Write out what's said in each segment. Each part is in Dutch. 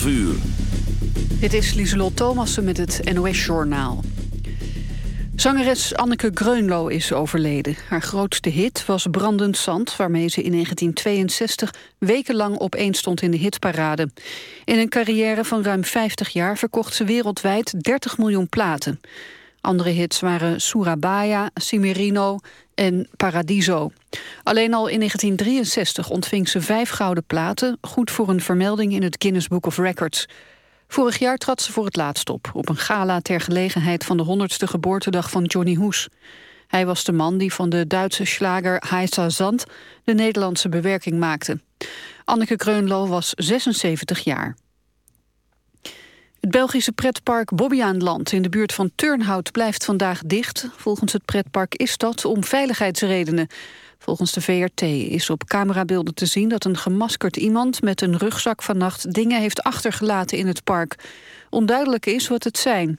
12 uur. Dit is Lieselot Thomassen met het NOS-journaal. Zangeres Anneke Greunlo is overleden. Haar grootste hit was Brandend Zand... waarmee ze in 1962 wekenlang opeen stond in de hitparade. In een carrière van ruim 50 jaar verkocht ze wereldwijd 30 miljoen platen. Andere hits waren Surabaya, Cimerino en Paradiso. Alleen al in 1963 ontving ze vijf gouden platen... goed voor een vermelding in het Guinness Book of Records... Vorig jaar trad ze voor het laatst op, op een gala ter gelegenheid van de 100ste geboortedag van Johnny Hoes. Hij was de man die van de Duitse slager Heisa Zand de Nederlandse bewerking maakte. Anneke Kreunlo was 76 jaar. Het Belgische pretpark Bobbejaanland in de buurt van Turnhout blijft vandaag dicht. Volgens het pretpark is dat om veiligheidsredenen. Volgens de VRT is op camerabeelden te zien dat een gemaskerd iemand met een rugzak vannacht dingen heeft achtergelaten in het park. Onduidelijk is wat het zijn.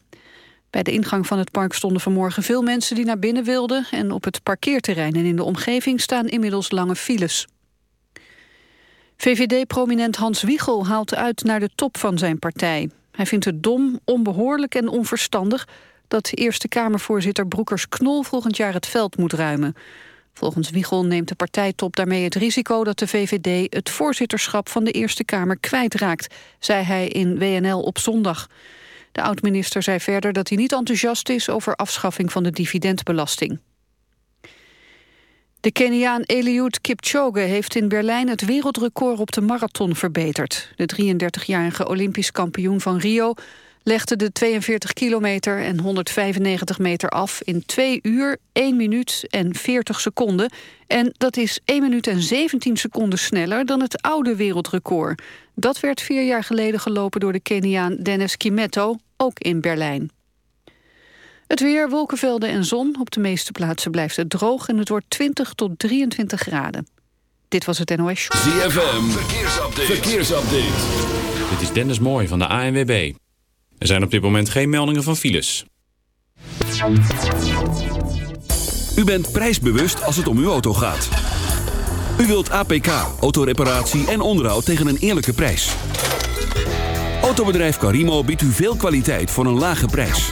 Bij de ingang van het park stonden vanmorgen veel mensen die naar binnen wilden en op het parkeerterrein en in de omgeving staan inmiddels lange files. VVD-prominent Hans Wiegel haalt uit naar de top van zijn partij. Hij vindt het dom, onbehoorlijk en onverstandig dat Eerste Kamervoorzitter Broekers-Knol volgend jaar het veld moet ruimen. Volgens Wiegel neemt de partijtop daarmee het risico dat de VVD het voorzitterschap van de Eerste Kamer kwijtraakt, zei hij in WNL op zondag. De oud-minister zei verder dat hij niet enthousiast is over afschaffing van de dividendbelasting. De Keniaan Eliud Kipchoge heeft in Berlijn het wereldrecord op de marathon verbeterd. De 33-jarige Olympisch kampioen van Rio legde de 42 kilometer en 195 meter af in 2 uur, 1 minuut en 40 seconden. En dat is 1 minuut en 17 seconden sneller dan het oude wereldrecord. Dat werd vier jaar geleden gelopen door de Keniaan Dennis Kimetto, ook in Berlijn. Het weer, wolkenvelden en zon. Op de meeste plaatsen blijft het droog en het wordt 20 tot 23 graden. Dit was het NOS Show. ZFM, verkeersupdate. verkeersupdate. Dit is Dennis Mooij van de ANWB. Er zijn op dit moment geen meldingen van files. U bent prijsbewust als het om uw auto gaat. U wilt APK, autoreparatie en onderhoud tegen een eerlijke prijs. Autobedrijf Carimo biedt u veel kwaliteit voor een lage prijs.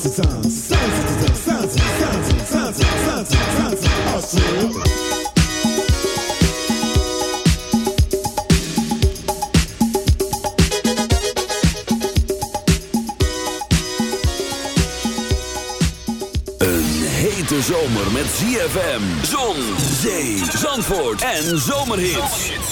sounds and sounds, zomer met ZFM, zon, zee, zandvoort en zomerhits.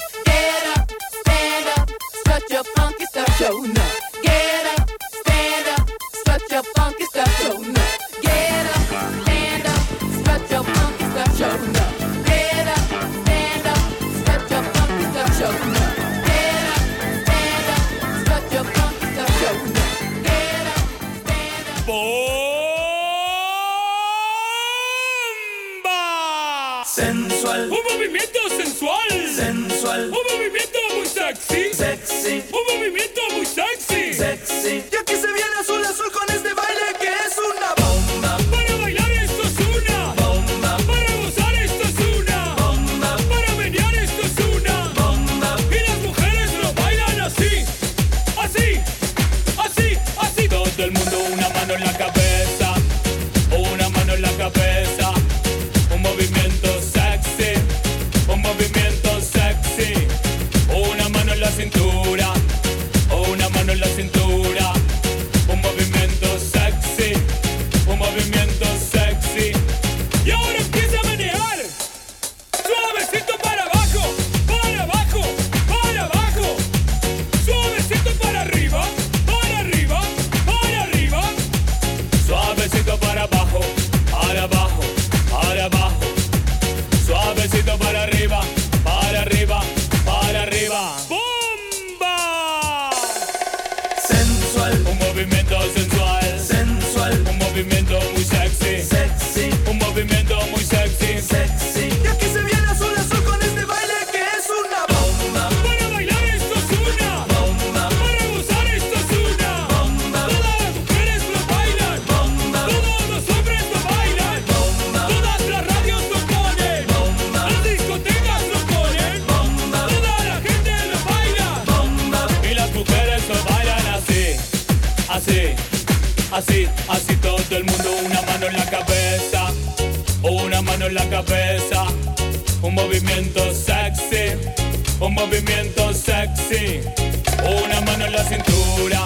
movimiento sexy, un movimiento sexy. Una mano en la cintura.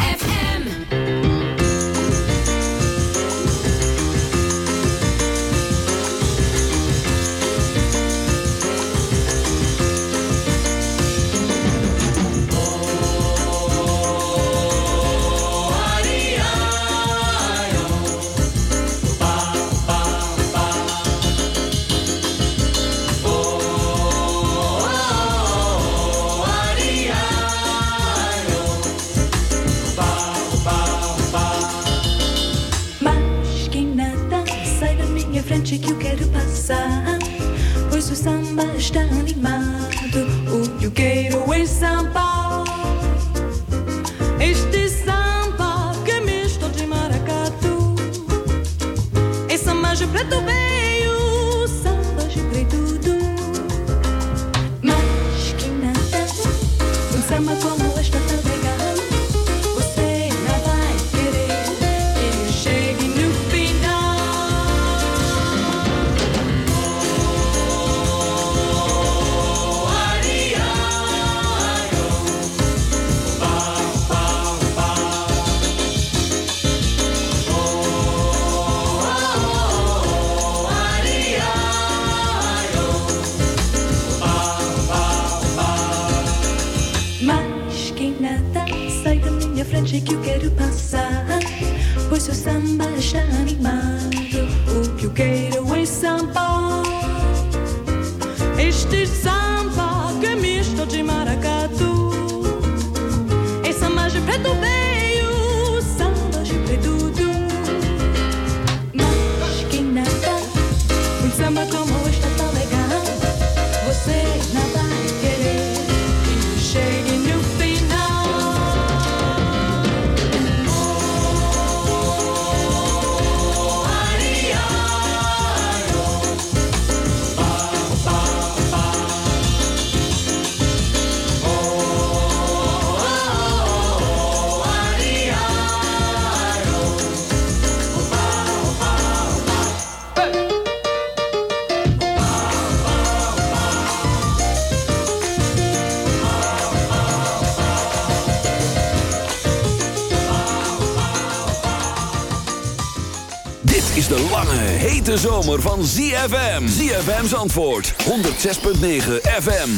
hete zomer van ZFM. ZFM's antwoord. 106.9 FM.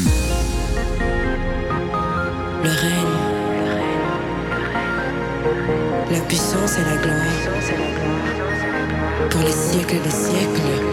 Le règne. La puissance et la gloire. Pour les siècles des siècles.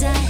desire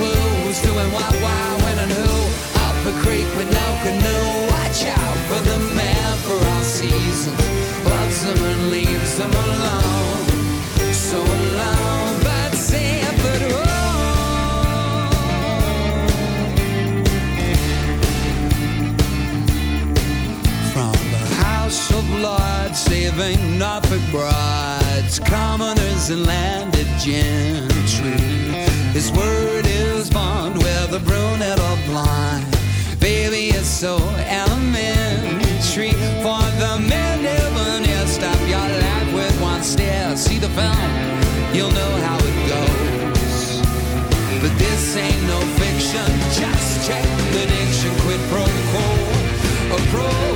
clue who's doing what, why, when and who. Up a creek with no canoe. Watch out for the man for all seasons. Loves them and leaves them alone. So alone, but safe but From the House of Lords, saving Norfolk brides, commoners and landed gentry. His word is James Bond, whether brunette or blonde. Baby, it's so elementary for the men never near. Stop your life with one stare. See the film, you'll know how it goes. But this ain't no fiction. Just check the diction. Quit pro quo. A pro.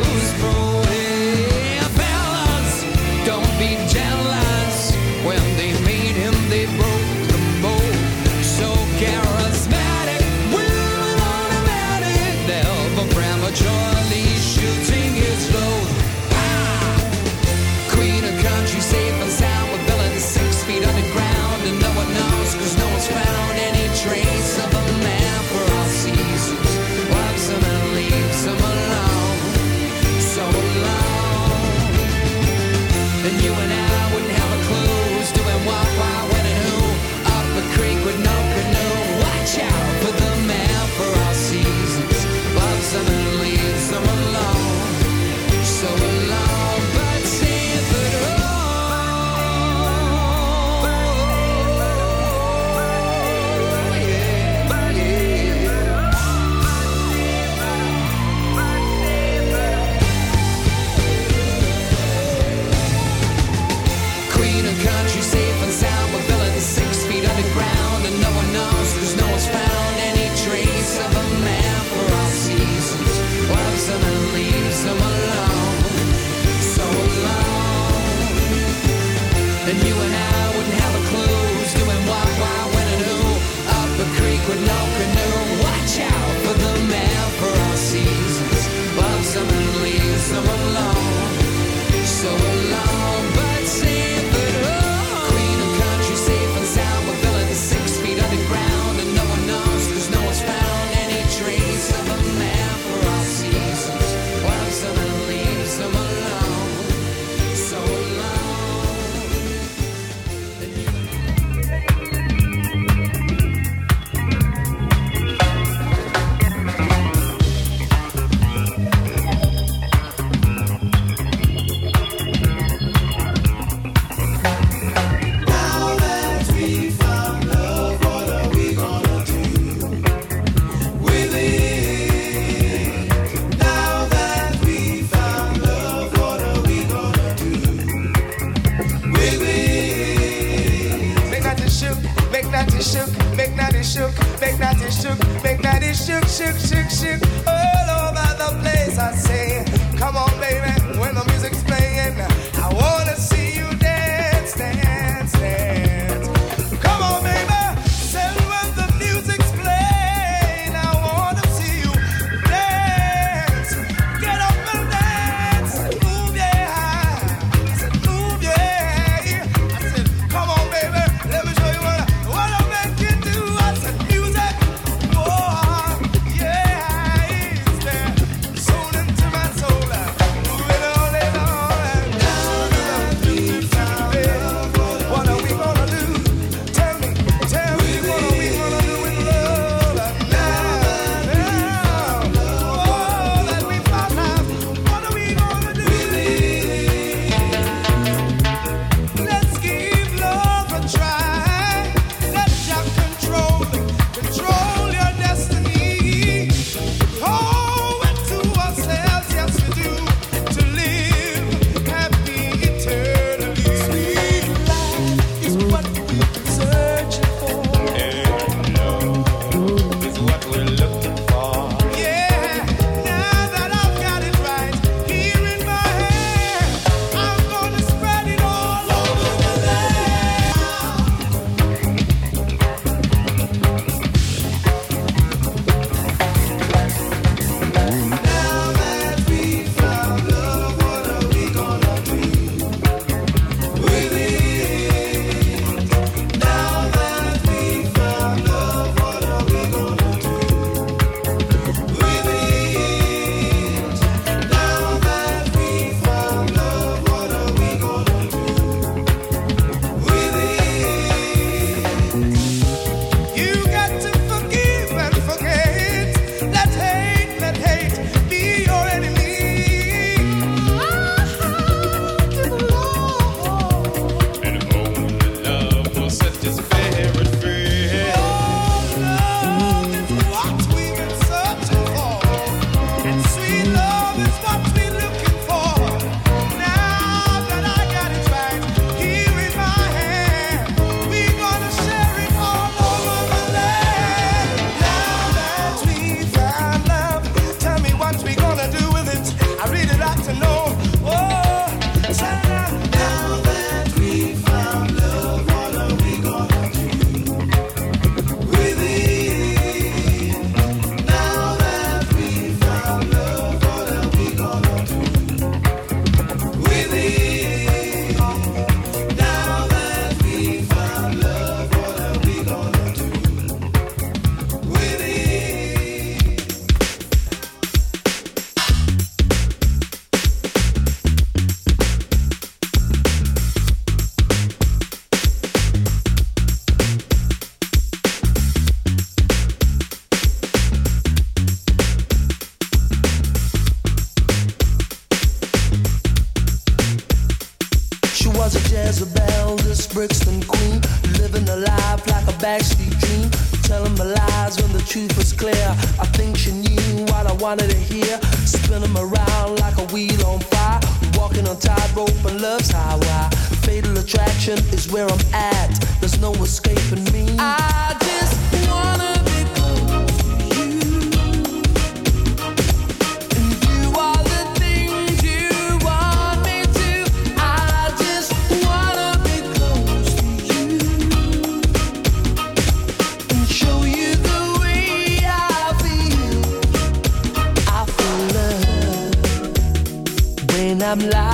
I'm lying.